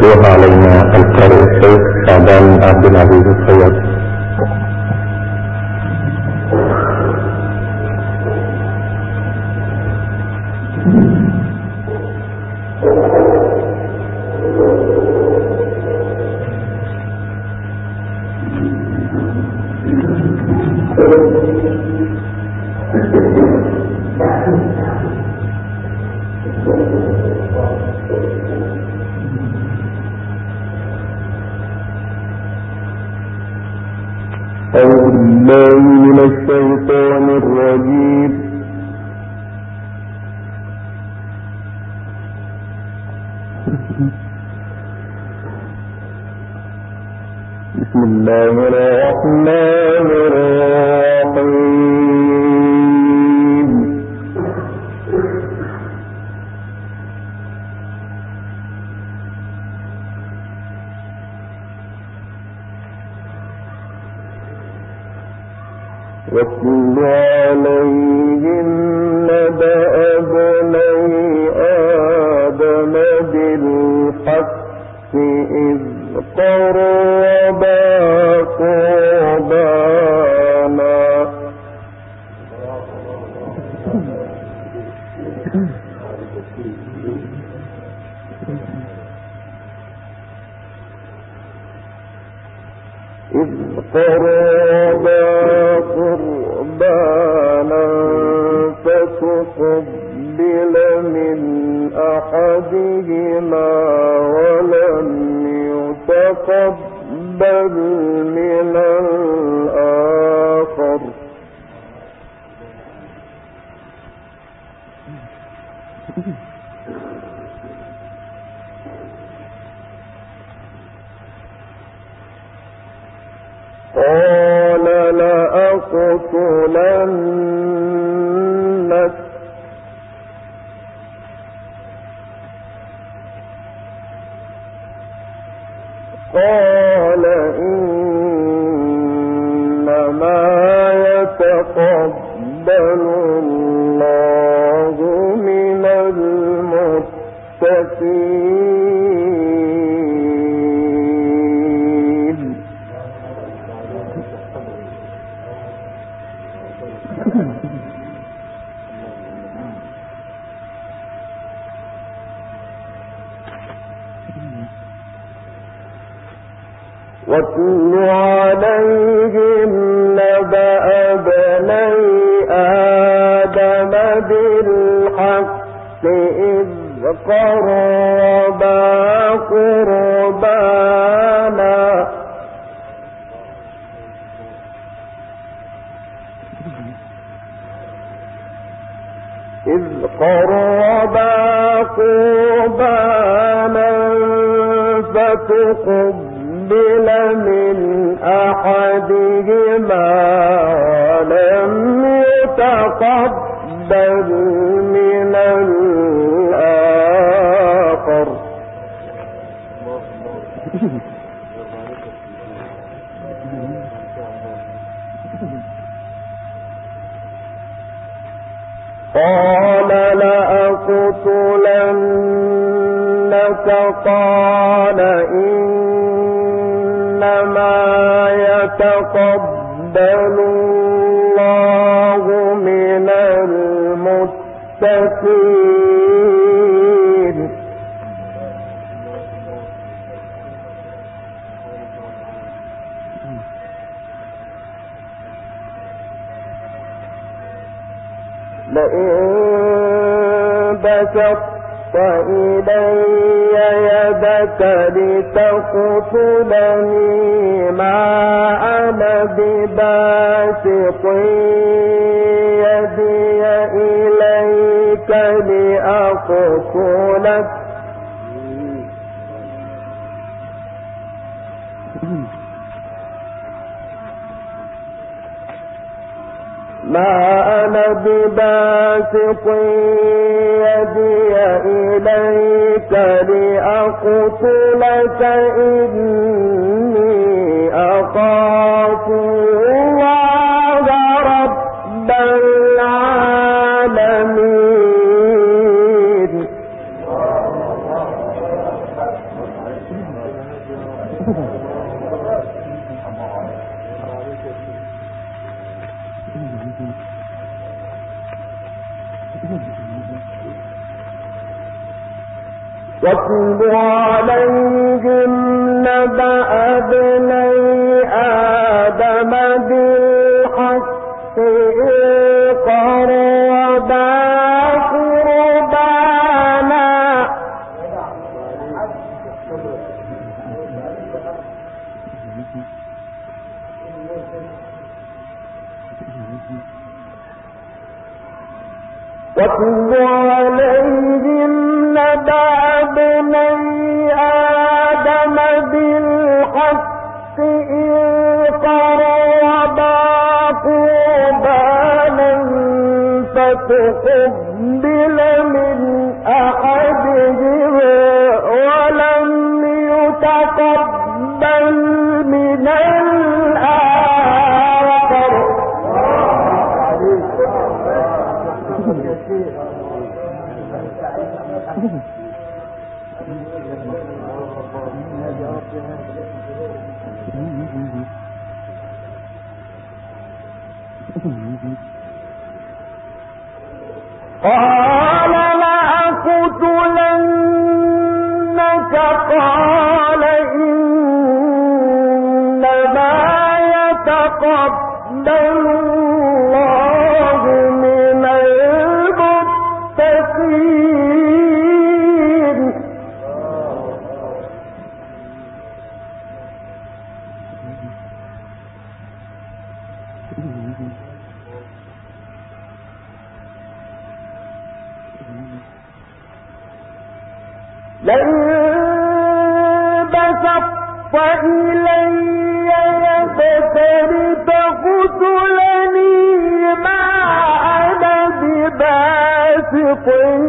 يتلوها علينا القارئ الشيخ شعبان عبد العزيز الصياد يتقبل من واتل عليهم نبأ آدم بالحق إذ قربا قربانا فتقبل من أحدهما ولم يتقبل من الآخر. قال لأقتلنك قال لأقتلك ما أنا بباسط يدي إليك لأقتلك إني أخاف Oh Pon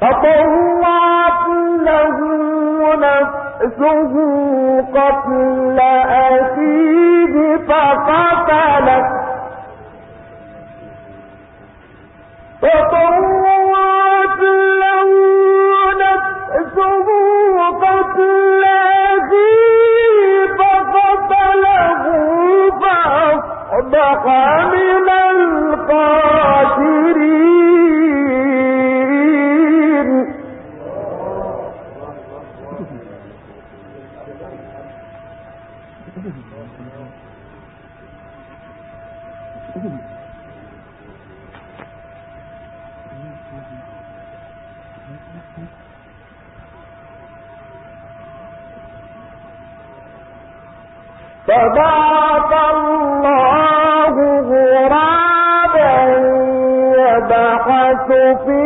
فطوعت له نفسه قتل أخيه فقتله. فطوعت له نفسه قتل أخيه فقتله فأصبح فبعث الله غرابا يبحث في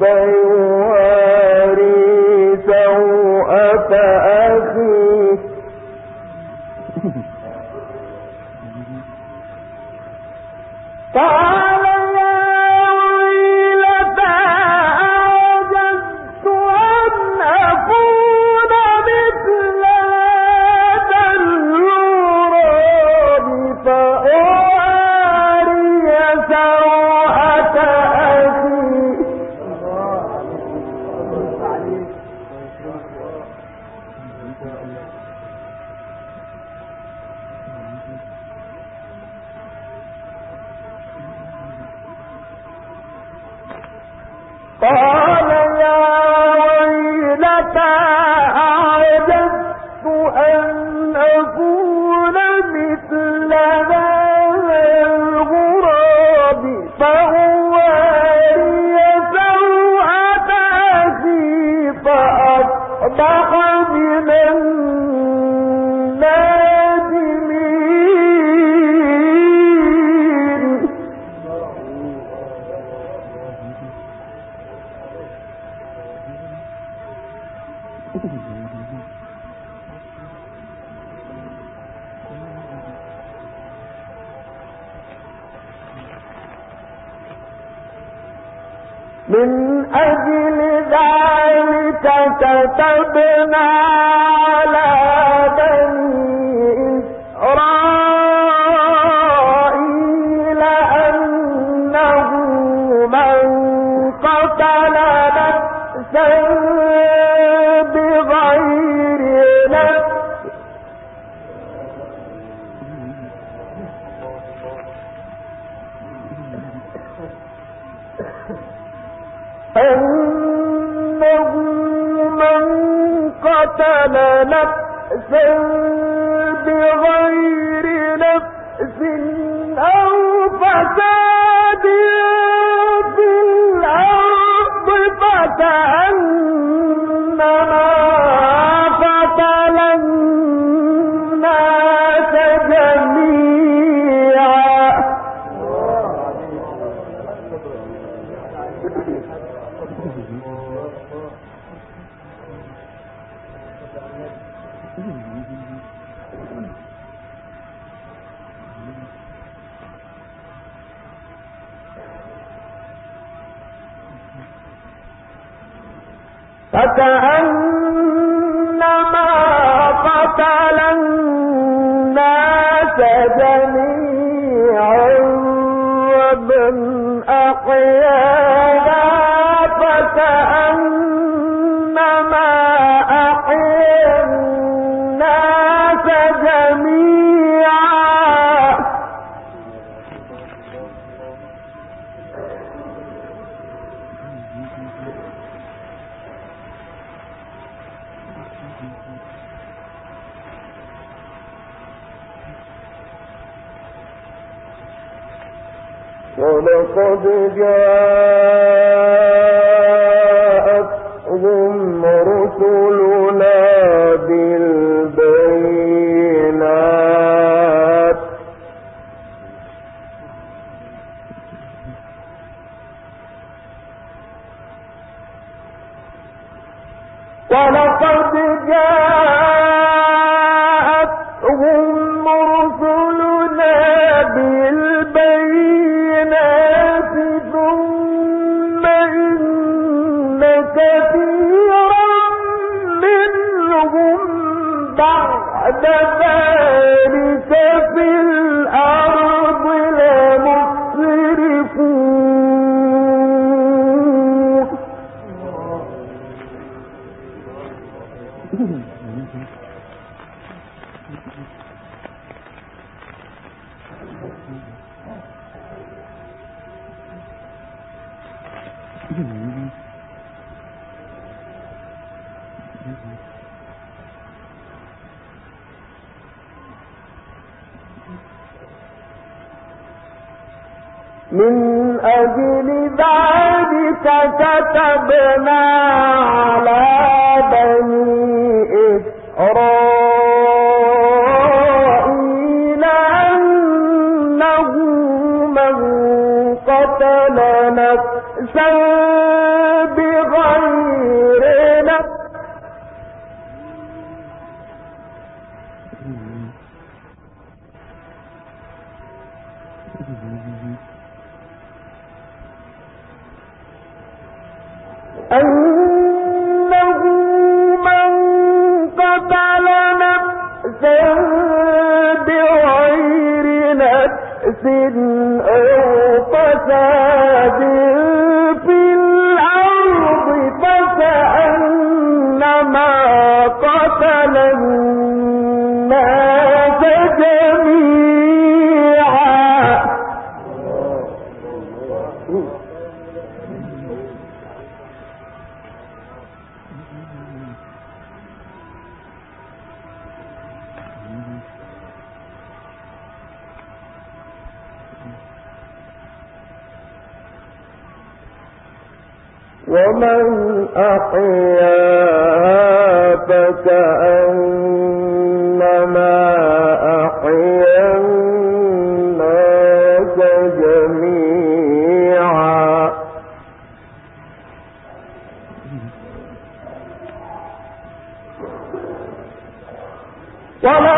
say say فكأنما قتل الناس جميعا وابن أخيه. Yeah. من أجل ذلك كتبنا على بني بغير نفس أحيا فكأنما أحيا الناس جميعا. وما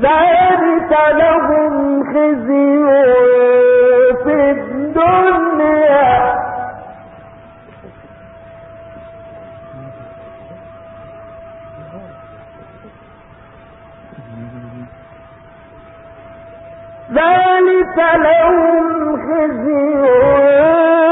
ذلك لهم خزي في الدنيا. ذلك لهم خزي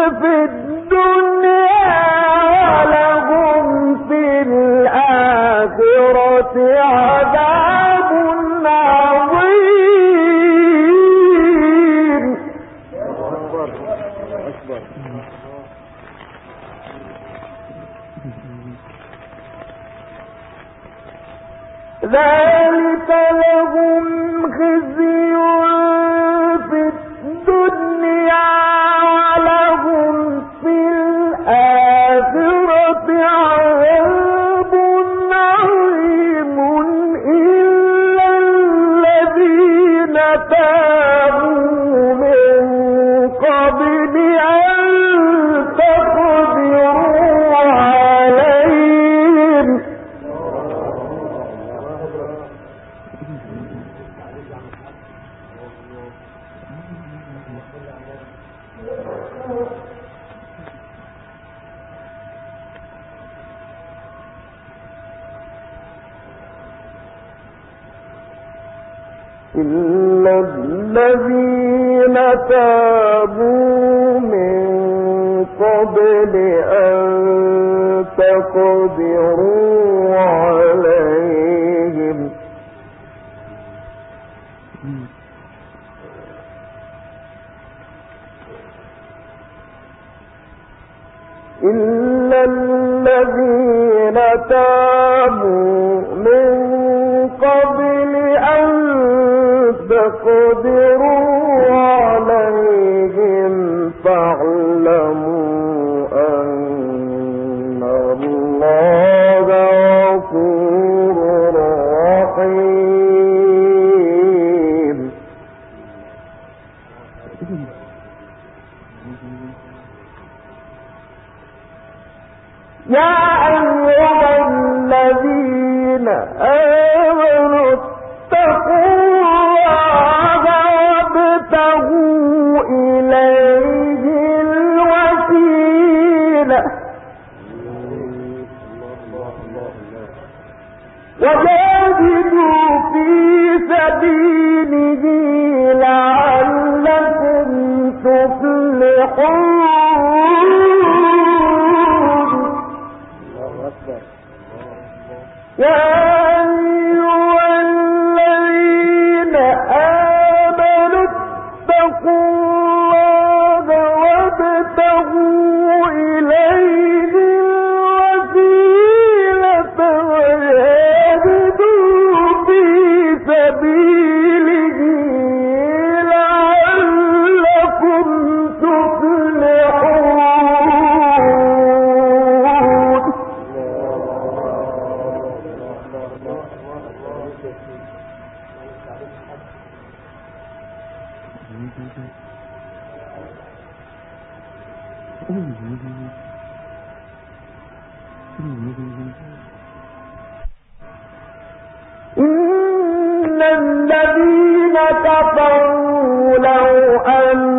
إن الذين كفروا لو أن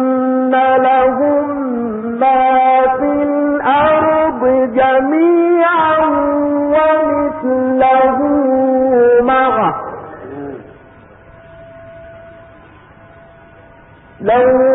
لو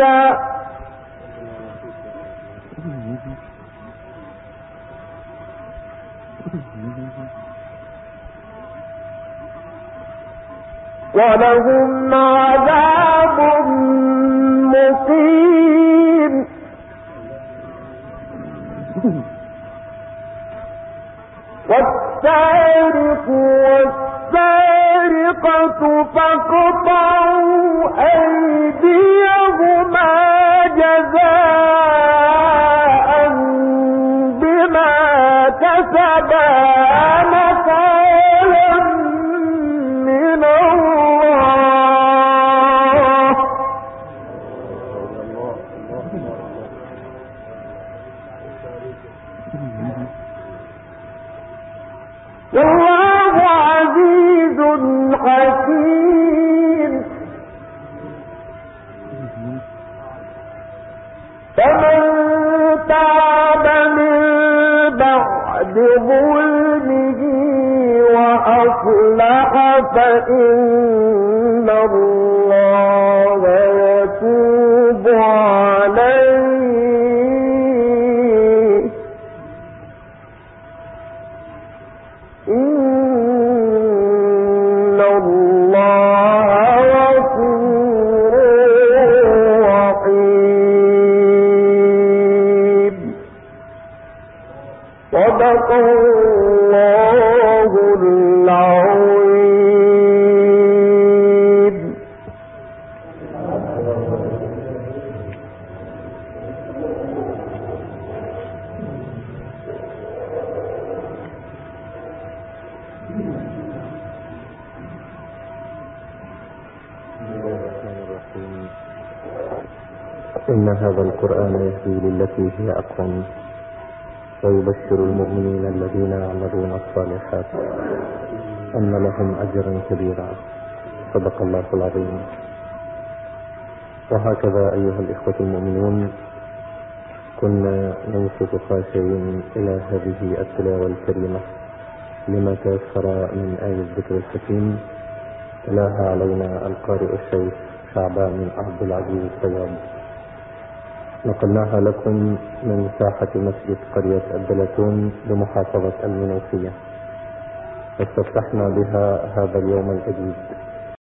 هذا ولهم عذاب مقيم. والسارق والسارقة فاقطعوا إن هذا القرآن يهدي للتي هي أقوم ويبشر المؤمنين الذين يعملون الصالحات أن لهم أجرا كبيرا. صدق الله العظيم. وهكذا أيها الإخوة المؤمنون كنا ننصت خاشعين إلى هذه التلاوة الكريمة لما تيسر من آية الذكر الحكيم تلاها علينا القارئ الشيخ شعبان عبد العزيز الطياب نقلناها لكم من ساحة مسجد قرية الدلتون بمحافظة المنوفية. واستفتحنا بها هذا اليوم الجديد.